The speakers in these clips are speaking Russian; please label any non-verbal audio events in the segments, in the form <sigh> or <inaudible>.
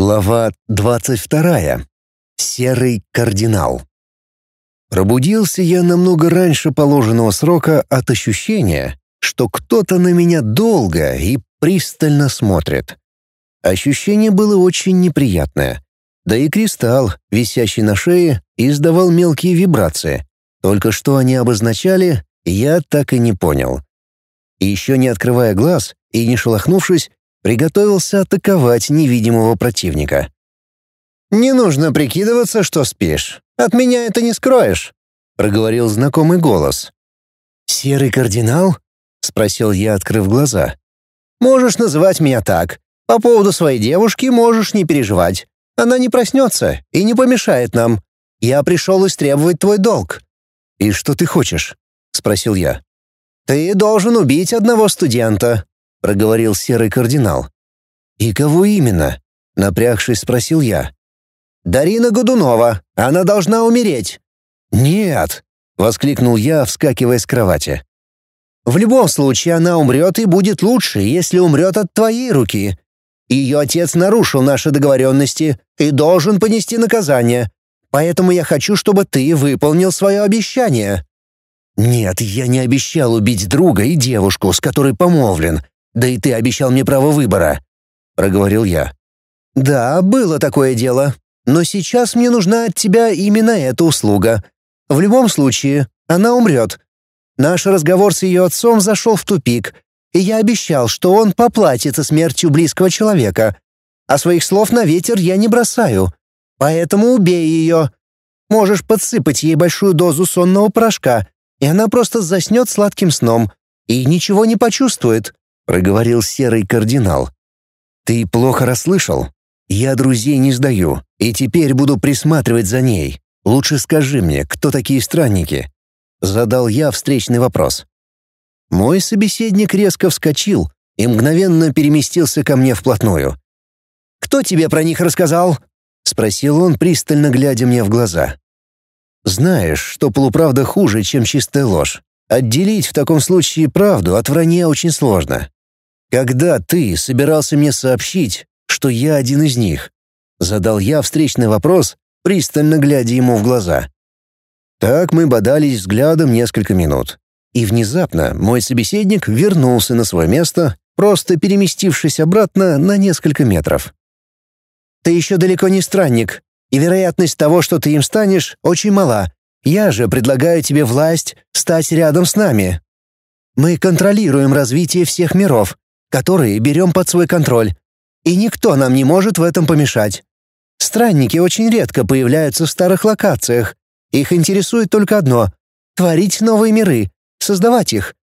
Глава двадцать вторая. Серый кардинал. Пробудился я намного раньше положенного срока от ощущения, что кто-то на меня долго и пристально смотрит. Ощущение было очень неприятное. Да и кристалл, висящий на шее, издавал мелкие вибрации. Только что они обозначали, я так и не понял. И еще не открывая глаз и не шелохнувшись, приготовился атаковать невидимого противника. «Не нужно прикидываться, что спишь. От меня это не скроешь», — проговорил знакомый голос. «Серый кардинал?» — спросил я, открыв глаза. «Можешь называть меня так. По поводу своей девушки можешь не переживать. Она не проснется и не помешает нам. Я пришел истребовать твой долг». «И что ты хочешь?» — спросил я. «Ты должен убить одного студента», — проговорил серый кардинал. «И кого именно?» — напрягшись, спросил я. «Дарина Годунова. Она должна умереть». «Нет!» — воскликнул я, вскакивая с кровати. «В любом случае она умрет и будет лучше, если умрет от твоей руки. Ее отец нарушил наши договоренности и должен понести наказание. Поэтому я хочу, чтобы ты выполнил свое обещание». «Нет, я не обещал убить друга и девушку, с которой помолвлен. Да и ты обещал мне право выбора», — проговорил я. «Да, было такое дело. Но сейчас мне нужна от тебя именно эта услуга. В любом случае, она умрет. Наш разговор с ее отцом зашел в тупик, и я обещал, что он поплатится смертью близкого человека. А своих слов на ветер я не бросаю. Поэтому убей ее. Можешь подсыпать ей большую дозу сонного порошка, и она просто заснет сладким сном и ничего не почувствует проговорил серый кардинал. «Ты плохо расслышал? Я друзей не сдаю, и теперь буду присматривать за ней. Лучше скажи мне, кто такие странники?» Задал я встречный вопрос. Мой собеседник резко вскочил и мгновенно переместился ко мне вплотную. «Кто тебе про них рассказал?» — спросил он, пристально глядя мне в глаза. «Знаешь, что полуправда хуже, чем чистая ложь. Отделить в таком случае правду от вранья очень сложно. «Когда ты собирался мне сообщить, что я один из них?» Задал я встречный вопрос, пристально глядя ему в глаза. Так мы бодались взглядом несколько минут. И внезапно мой собеседник вернулся на свое место, просто переместившись обратно на несколько метров. «Ты еще далеко не странник, и вероятность того, что ты им станешь, очень мала. Я же предлагаю тебе власть стать рядом с нами. Мы контролируем развитие всех миров, которые берем под свой контроль. И никто нам не может в этом помешать. Странники очень редко появляются в старых локациях. Их интересует только одно — творить новые миры, создавать их.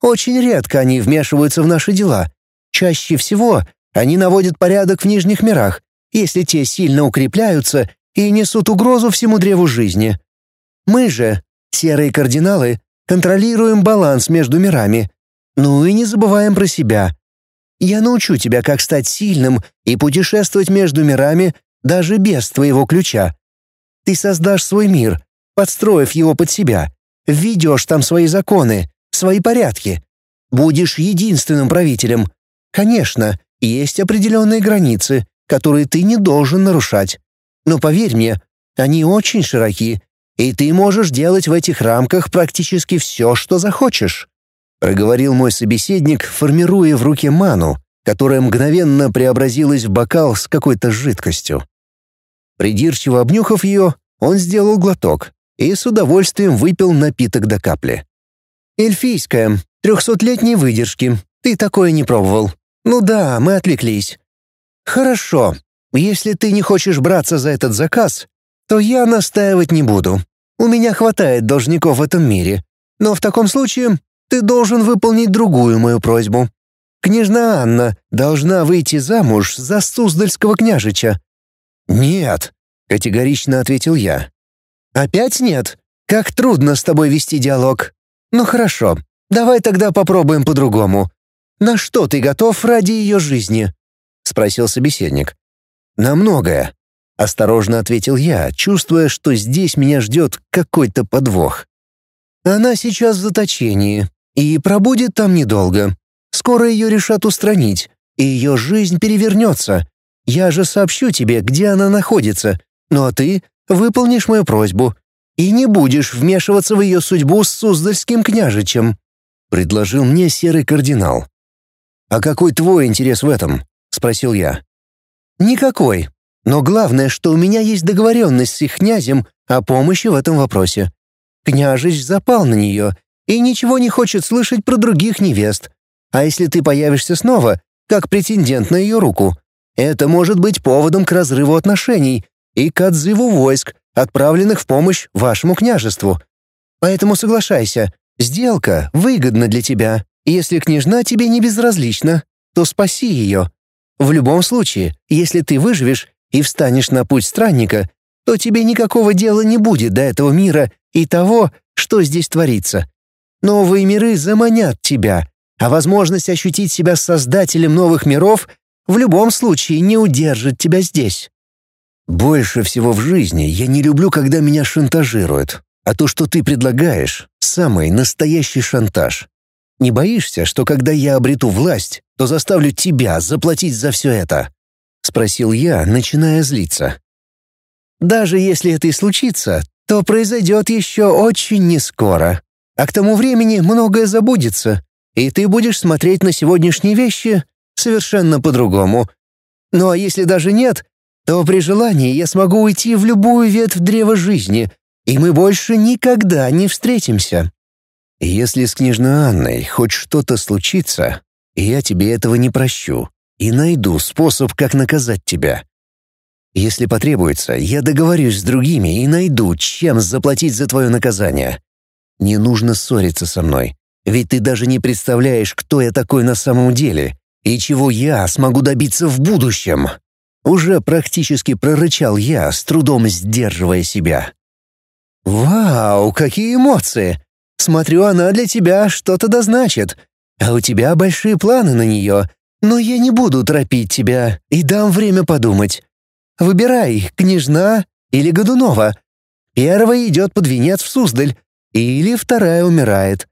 Очень редко они вмешиваются в наши дела. Чаще всего они наводят порядок в нижних мирах, если те сильно укрепляются и несут угрозу всему древу жизни. Мы же, серые кардиналы, контролируем баланс между мирами. Ну и не забываем про себя. Я научу тебя, как стать сильным и путешествовать между мирами даже без твоего ключа. Ты создашь свой мир, подстроив его под себя, введешь там свои законы, свои порядки. Будешь единственным правителем. Конечно, есть определенные границы, которые ты не должен нарушать. Но поверь мне, они очень широки, и ты можешь делать в этих рамках практически все, что захочешь проговорил мой собеседник, формируя в руке ману, которая мгновенно преобразилась в бокал с какой-то жидкостью. Придирчиво обнюхав ее, он сделал глоток и с удовольствием выпил напиток до капли. «Эльфийская, трехсотлетней выдержки. Ты такое не пробовал. Ну да, мы отвлеклись. Хорошо, если ты не хочешь браться за этот заказ, то я настаивать не буду. У меня хватает должников в этом мире. Но в таком случае ты должен выполнить другую мою просьбу. Княжна Анна должна выйти замуж за Суздальского княжича». «Нет», — категорично ответил я. «Опять нет? Как трудно с тобой вести диалог. Ну хорошо, давай тогда попробуем по-другому. На что ты готов ради ее жизни?» — спросил собеседник. «На многое», — осторожно ответил я, чувствуя, что здесь меня ждет какой-то подвох. «Она сейчас в заточении, и пробудет там недолго. Скоро ее решат устранить, и ее жизнь перевернется. Я же сообщу тебе, где она находится, ну а ты выполнишь мою просьбу и не будешь вмешиваться в ее судьбу с Суздальским княжичем», — предложил мне серый кардинал. «А какой твой интерес в этом?» — спросил я. «Никакой. Но главное, что у меня есть договоренность с их князем о помощи в этом вопросе. Княжич запал на нее и ничего не хочет слышать про других невест. А если ты появишься снова, как претендент на ее руку, это может быть поводом к разрыву отношений и к отзыву войск, отправленных в помощь вашему княжеству. Поэтому соглашайся, сделка выгодна для тебя. Если княжна тебе не безразлична, то спаси ее. В любом случае, если ты выживешь и встанешь на путь странника, то тебе никакого дела не будет до этого мира и того, что здесь творится. Новые миры заманят тебя, а возможность ощутить себя создателем новых миров в любом случае не удержит тебя здесь. Больше всего в жизни я не люблю, когда меня шантажируют, а то, что ты предлагаешь, самый настоящий шантаж. Не боишься, что когда я обрету власть, то заставлю тебя заплатить за все это?» — спросил я, начиная злиться. «Даже если это и случится, то произойдет еще очень нескоро. А к тому времени многое забудется, и ты будешь смотреть на сегодняшние вещи совершенно по-другому. Ну а если даже нет, то при желании я смогу уйти в любую ветвь древа жизни, и мы больше никогда не встретимся. Если с княжной Анной хоть что-то случится, я тебе этого не прощу и найду способ, как наказать тебя. Если потребуется, я договорюсь с другими и найду, чем заплатить за твое наказание. Не нужно ссориться со мной, ведь ты даже не представляешь, кто я такой на самом деле и чего я смогу добиться в будущем. Уже практически прорычал я, с трудом сдерживая себя. «Вау, какие эмоции! Смотрю, она для тебя что-то дозначит, а у тебя большие планы на нее, но я не буду торопить тебя и дам время подумать. Выбирай, княжна или Годунова. Первая идет под венец в Суздаль, или вторая умирает.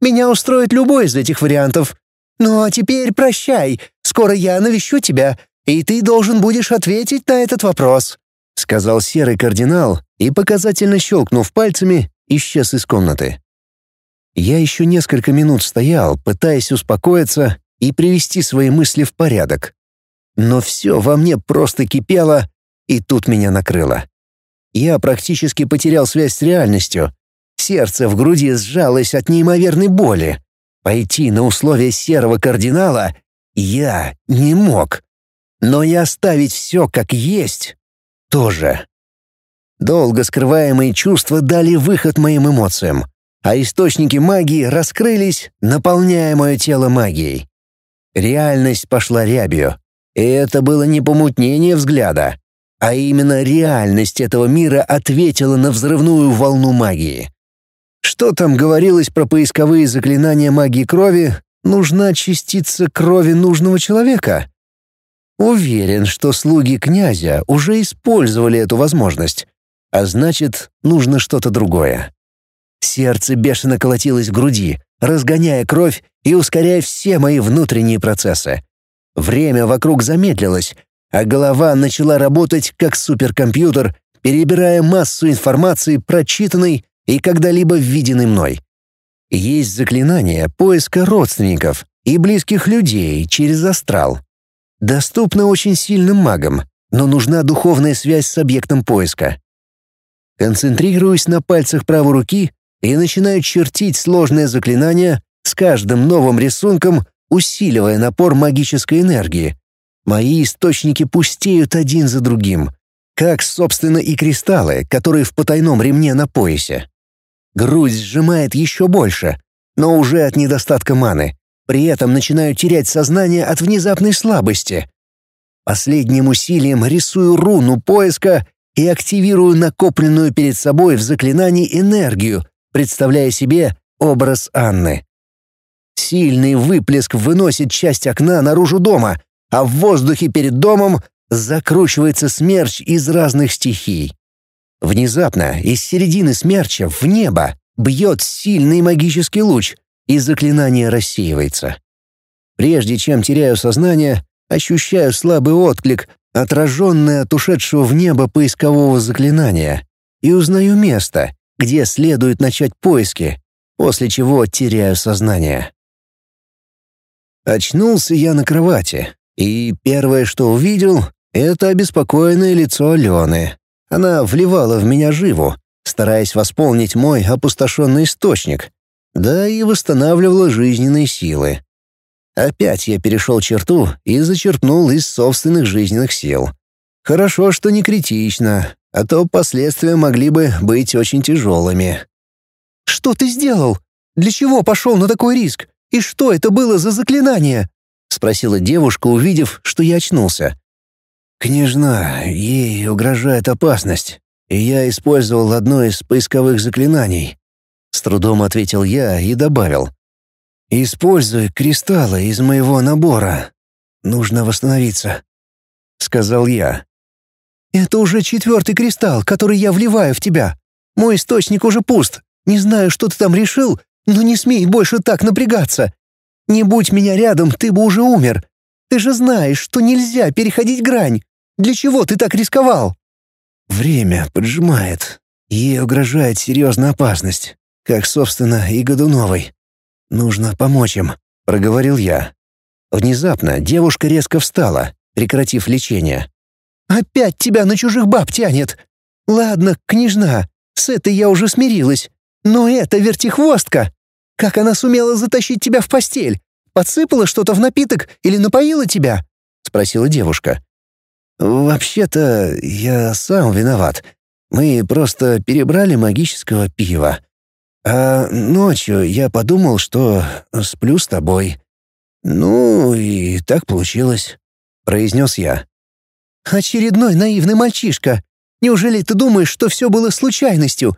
Меня устроит любой из этих вариантов. Ну а теперь прощай, скоро я навещу тебя, и ты должен будешь ответить на этот вопрос», — сказал серый кардинал и, показательно щелкнув пальцами, исчез из комнаты. Я еще несколько минут стоял, пытаясь успокоиться и привести свои мысли в порядок. Но все во мне просто кипело, и тут меня накрыло. Я практически потерял связь с реальностью, Сердце в груди сжалось от неимоверной боли. Пойти на условия серого кардинала я не мог. Но и оставить все как есть тоже. Долго скрываемые чувства дали выход моим эмоциям, а источники магии раскрылись, наполняя мое тело магией. Реальность пошла рябью, и это было не помутнение взгляда, а именно реальность этого мира ответила на взрывную волну магии. Что там говорилось про поисковые заклинания магии крови? Нужна частица крови нужного человека. Уверен, что слуги князя уже использовали эту возможность, а значит, нужно что-то другое. Сердце бешено колотилось в груди, разгоняя кровь и ускоряя все мои внутренние процессы. Время вокруг замедлилось, а голова начала работать как суперкомпьютер, перебирая массу информации, прочитанной и когда-либо виденный мной. Есть заклинание поиска родственников и близких людей через астрал. Доступно очень сильным магам, но нужна духовная связь с объектом поиска. Концентрируюсь на пальцах правой руки и начинаю чертить сложное заклинание, с каждым новым рисунком усиливая напор магической энергии. Мои источники пустеют один за другим, как, собственно, и кристаллы, которые в потайном ремне на поясе. Грудь сжимает еще больше, но уже от недостатка маны. При этом начинаю терять сознание от внезапной слабости. Последним усилием рисую руну поиска и активирую накопленную перед собой в заклинании энергию, представляя себе образ Анны. Сильный выплеск выносит часть окна наружу дома, а в воздухе перед домом закручивается смерч из разных стихий. Внезапно из середины смерча в небо бьет сильный магический луч, и заклинание рассеивается. Прежде чем теряю сознание, ощущаю слабый отклик отраженное от ушедшего в небо поискового заклинания, и узнаю место, где следует начать поиски, после чего теряю сознание. Очнулся я на кровати, и первое, что увидел, это обеспокоенное лицо Алены. Она вливала в меня живу, стараясь восполнить мой опустошенный источник, да и восстанавливала жизненные силы. Опять я перешел черту и зачерпнул из собственных жизненных сил. Хорошо, что не критично, а то последствия могли бы быть очень тяжелыми. «Что ты сделал? Для чего пошел на такой риск? И что это было за заклинание?» — спросила девушка, увидев, что я очнулся. «Княжна, ей угрожает опасность, и я использовал одно из поисковых заклинаний», — с трудом ответил я и добавил. «Используй кристаллы из моего набора. Нужно восстановиться», — сказал я. «Это уже четвертый кристалл, который я вливаю в тебя. Мой источник уже пуст. Не знаю, что ты там решил, но не смей больше так напрягаться. Не будь меня рядом, ты бы уже умер. Ты же знаешь, что нельзя переходить грань. Для чего ты так рисковал?» «Время поджимает. Ей угрожает серьезная опасность, как, собственно, и Годуновой. Нужно помочь им», — проговорил я. Внезапно девушка резко встала, прекратив лечение. «Опять тебя на чужих баб тянет! Ладно, княжна, с этой я уже смирилась. Но эта вертихвостка! Как она сумела затащить тебя в постель? Подсыпала что-то в напиток или напоила тебя?» — спросила девушка. «Вообще-то я сам виноват. Мы просто перебрали магического пива. А ночью я подумал, что сплю с тобой. Ну, и так получилось», — произнес я. «Очередной наивный мальчишка. Неужели ты думаешь, что все было случайностью?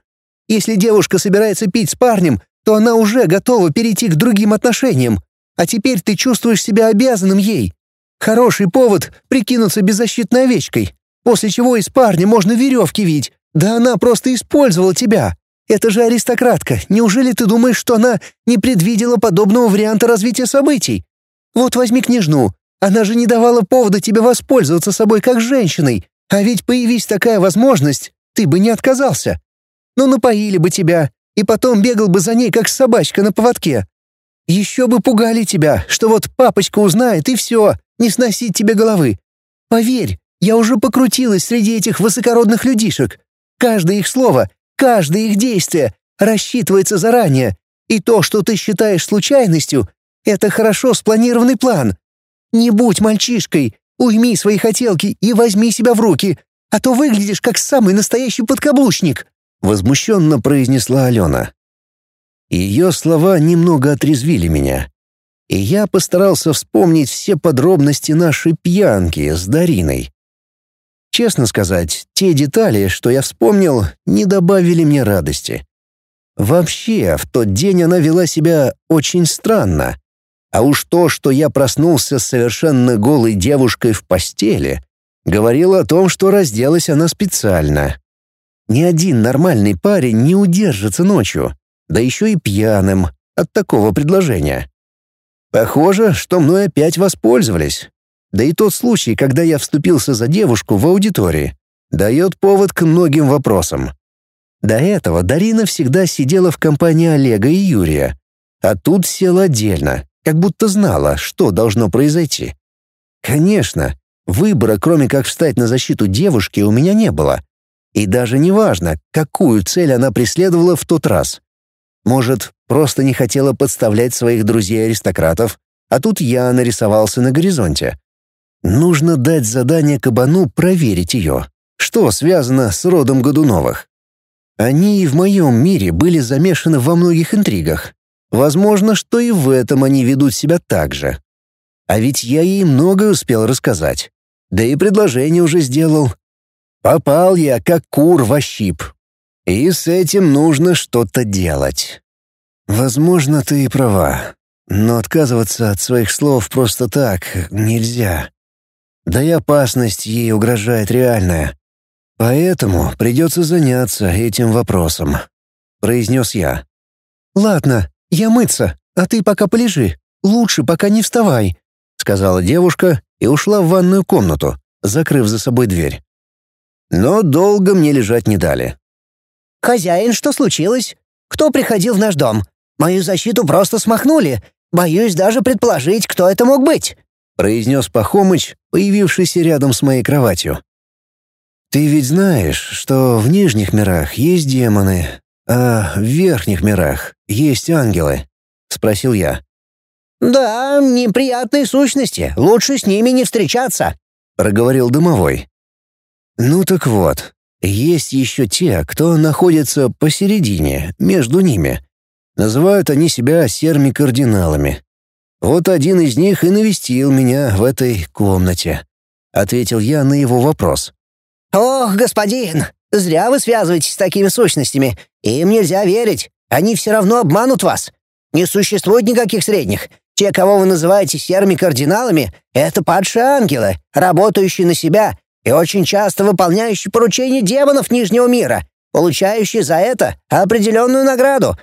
Если девушка собирается пить с парнем, то она уже готова перейти к другим отношениям, а теперь ты чувствуешь себя обязанным ей. Хороший повод прикинуться беззащитной овечкой, после чего из парня можно веревки вить. Да она просто использовала тебя. Это же аристократка. Неужели ты думаешь, что она не предвидела подобного варианта развития событий? Вот возьми княжну. Она же не давала повода тебе воспользоваться собой как женщиной. А ведь появись такая возможность, ты бы не отказался. Ну, напоили бы тебя, и потом бегал бы за ней, как собачка на поводке. Еще бы пугали тебя, что вот папочка узнает, и все, не сносить тебе головы. Поверь, я уже покрутилась среди этих высокородных людишек. Каждое их слово, каждое их действие рассчитывается заранее, и то, что ты считаешь случайностью, это хорошо спланированный план. Не будь мальчишкой, уйми свои хотелки и возьми себя в руки, а то выглядишь как самый настоящий подкаблучник», — возмущенно произнесла Алена. Ее слова немного отрезвили меня и я постарался вспомнить все подробности нашей пьянки с Дариной. Честно сказать, те детали, что я вспомнил, не добавили мне радости. Вообще, в тот день она вела себя очень странно. А уж то, что я проснулся с совершенно голой девушкой в постели, говорило о том, что разделась она специально. Ни один нормальный парень не удержится ночью, да еще и пьяным, от такого предложения. Похоже, что мной опять воспользовались. Да и тот случай, когда я вступился за девушку в аудитории, дает повод к многим вопросам. До этого Дарина всегда сидела в компании Олега и Юрия, а тут села отдельно, как будто знала, что должно произойти. Конечно, выбора, кроме как встать на защиту девушки, у меня не было. И даже не важно, какую цель она преследовала в тот раз. Может, просто не хотела подставлять своих друзей-аристократов, а тут я нарисовался на горизонте. Нужно дать задание кабану проверить ее, что связано с родом Годуновых. Они и в моем мире были замешаны во многих интригах. Возможно, что и в этом они ведут себя так же. А ведь я ей многое успел рассказать. Да и предложение уже сделал. Попал я, как кур во щип, и с этим нужно что-то делать. Возможно, ты и права, но отказываться от своих слов просто так нельзя. Да и опасность ей угрожает реальная. Поэтому придется заняться этим вопросом», — произнес я. «Ладно, я мыться, а ты пока полежи. Лучше пока не вставай», — сказала девушка и ушла в ванную комнату, закрыв за собой дверь. Но долго мне лежать не дали. «Хозяин, что случилось? Кто приходил в наш дом? Мою защиту просто смахнули. Боюсь даже предположить, кто это мог быть», — произнес Пахомыч, появившийся рядом с моей кроватью. «Ты ведь знаешь, что в нижних мирах есть демоны, а в верхних мирах есть ангелы?» — спросил я. «Да, неприятные сущности. Лучше с ними не встречаться», — проговорил домовой. «Ну так вот, есть еще те, кто находится посередине, между ними. Называют они себя серыми кардиналами. Вот один из них и навестил меня в этой комнате», — ответил я на его вопрос. «Ох, господин, зря вы связываетесь с такими сущностями. Им нельзя верить. Они все равно обманут вас. Не существует никаких средних. Те, кого вы называете серыми кардиналами, это падшие ангелы, работающие на себя и очень часто выполняющие поручения демонов Нижнего мира, получающие за это определенную награду.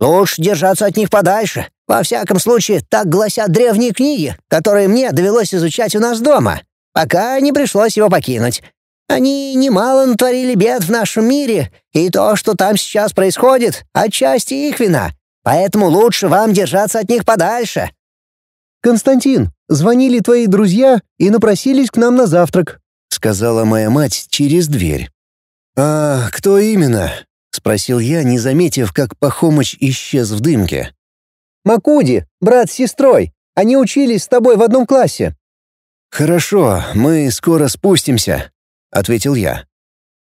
Лучше держаться от них подальше. Во всяком случае, так гласят древние книги, которые мне довелось изучать у нас дома, пока не пришлось его покинуть. Они немало натворили бед в нашем мире, и то, что там сейчас происходит, отчасти их вина. Поэтому лучше вам держаться от них подальше. «Константин, звонили твои друзья и напросились к нам на завтрак», — сказала моя мать через дверь. «А кто именно?» — спросил я, не заметив, как Пахомыч исчез в дымке. «Макуди, брат с сестрой. Они учились с тобой в одном классе». «Хорошо, мы скоро спустимся», — ответил я.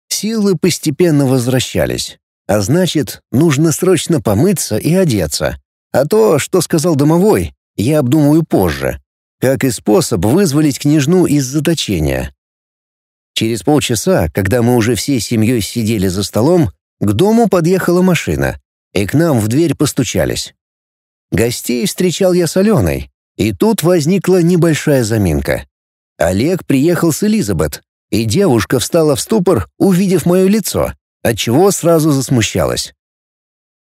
Силы постепенно возвращались, а значит, нужно срочно помыться и одеться. А то, что сказал домовой, я обдумаю позже, как и способ вызволить княжну из заточения. Через полчаса, когда мы уже всей семьей сидели за столом, к дому подъехала машина, и к нам в дверь постучались. Гостей встречал я с Аленой, и тут возникла небольшая заминка. Олег приехал с Элизабет, и девушка встала в ступор, увидев мое лицо, отчего сразу засмущалась.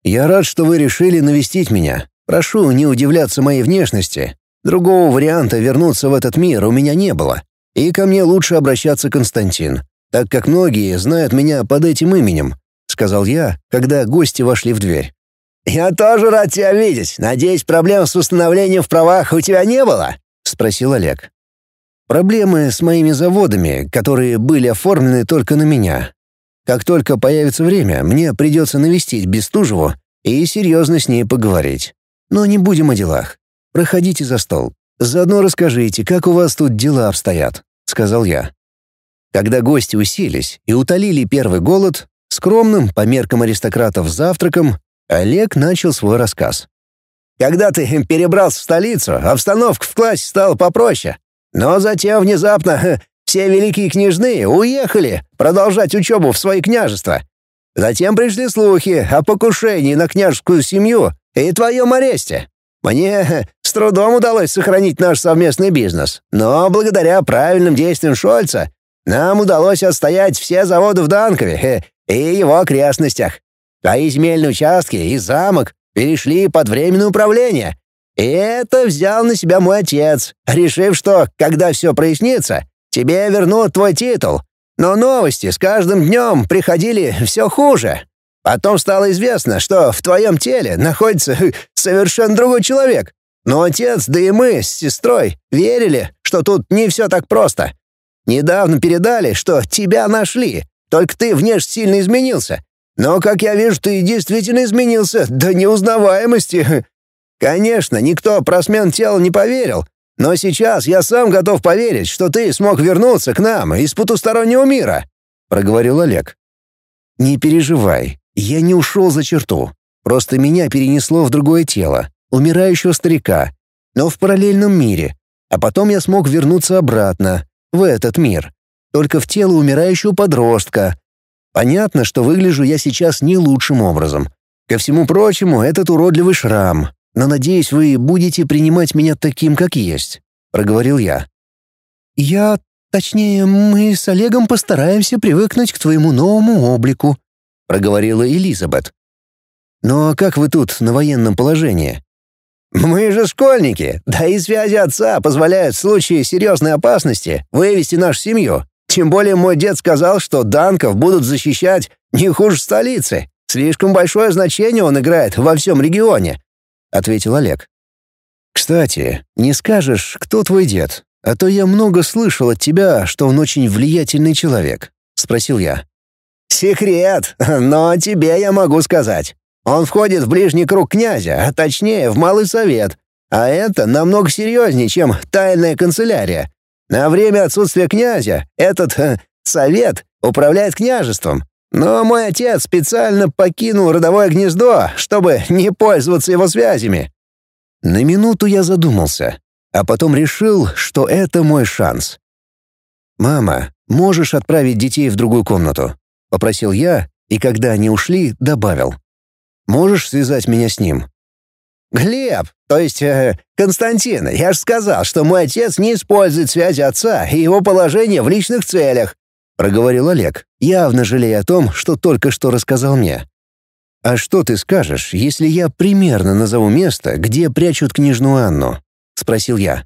«Я рад, что вы решили навестить меня. Прошу не удивляться моей внешности. Другого варианта вернуться в этот мир у меня не было. И ко мне лучше обращаться Константин, так как многие знают меня под этим именем», — сказал я, когда гости вошли в дверь. «Я тоже рад тебя видеть. Надеюсь, проблем с установлением в правах у тебя не было?» — спросил Олег. «Проблемы с моими заводами, которые были оформлены только на меня. Как только появится время, мне придется навестить Бестужеву и серьезно с ней поговорить. Но не будем о делах. Проходите за стол. Заодно расскажите, как у вас тут дела обстоят», — сказал я. Когда гости уселись и утолили первый голод, скромным, по меркам аристократов, завтраком, Олег начал свой рассказ. «Когда ты перебрался в столицу, обстановка в классе стала попроще. Но затем внезапно <laughs> все великие княжны уехали продолжать учебу в свои княжества. Затем пришли слухи о покушении на княжескую семью и твоем аресте. Мне с трудом удалось сохранить наш совместный бизнес, но благодаря правильным действиям Шольца нам удалось отстоять все заводы в Данкове и его окрестностях. А и земельные участки, и замок перешли под временное управление. И это взял на себя мой отец, решив, что, когда все прояснится, тебе вернут твой титул. Но новости с каждым днем приходили все хуже. Потом стало известно, что в твоем теле находится совершенно другой человек. Но отец, да и мы с сестрой верили, что тут не все так просто. Недавно передали, что тебя нашли, только ты внешне сильно изменился. Но, как я вижу, ты действительно изменился до неузнаваемости. <laughs> Конечно, никто про смен тела не поверил, но сейчас я сам готов поверить, что ты смог вернуться к нам из потустороннего мира», — проговорил Олег. «Не переживай, я не ушел за черту. Просто меня перенесло в другое тело, умирающего старика, но в параллельном мире. А потом я смог вернуться обратно, в этот мир. Только в тело умирающего подростка. Понятно, что выгляжу я сейчас не лучшим образом. Ко всему прочему, этот уродливый шрам. Но, надеюсь, вы будете принимать меня таким, как есть», — проговорил я. «Я... Точнее, мы с Олегом постараемся привыкнуть к твоему новому облику», проговорила Элизабет. «Ну а как вы тут на военном положении?» Мы же школьники, да и связи отца позволяют в случае серьезной опасности вывести нашу семью. Тем более мой дед сказал, что данков будут защищать не хуже столицы. Слишком большое значение он играет во всем регионе», — ответил Олег. «Кстати, не скажешь, кто твой дед? А то я много слышал от тебя, что он очень влиятельный человек», — спросил я. «Секрет, но тебе я могу сказать. Он входит в ближний круг князя, а точнее в Малый Совет. А это намного серьезнее, чем тайная канцелярия. На время отсутствия князя этот э, совет управляет княжеством. Но мой отец специально покинул родовое гнездо, чтобы не пользоваться его связями. На минуту я задумался, а потом решил, что это мой шанс. «Мама, можешь отправить детей в другую комнату?» — попросил я, и когда они ушли, добавил. «Можешь связать меня с ним?» «Глеб, то есть э, Константин, я же сказал, что мой отец не использует связи отца и его положение в личных целях», — проговорил Олег, явно жалея о том, что только что рассказал мне. «А что ты скажешь, если я примерно назову место, где прячут княжну Анну?» — спросил я.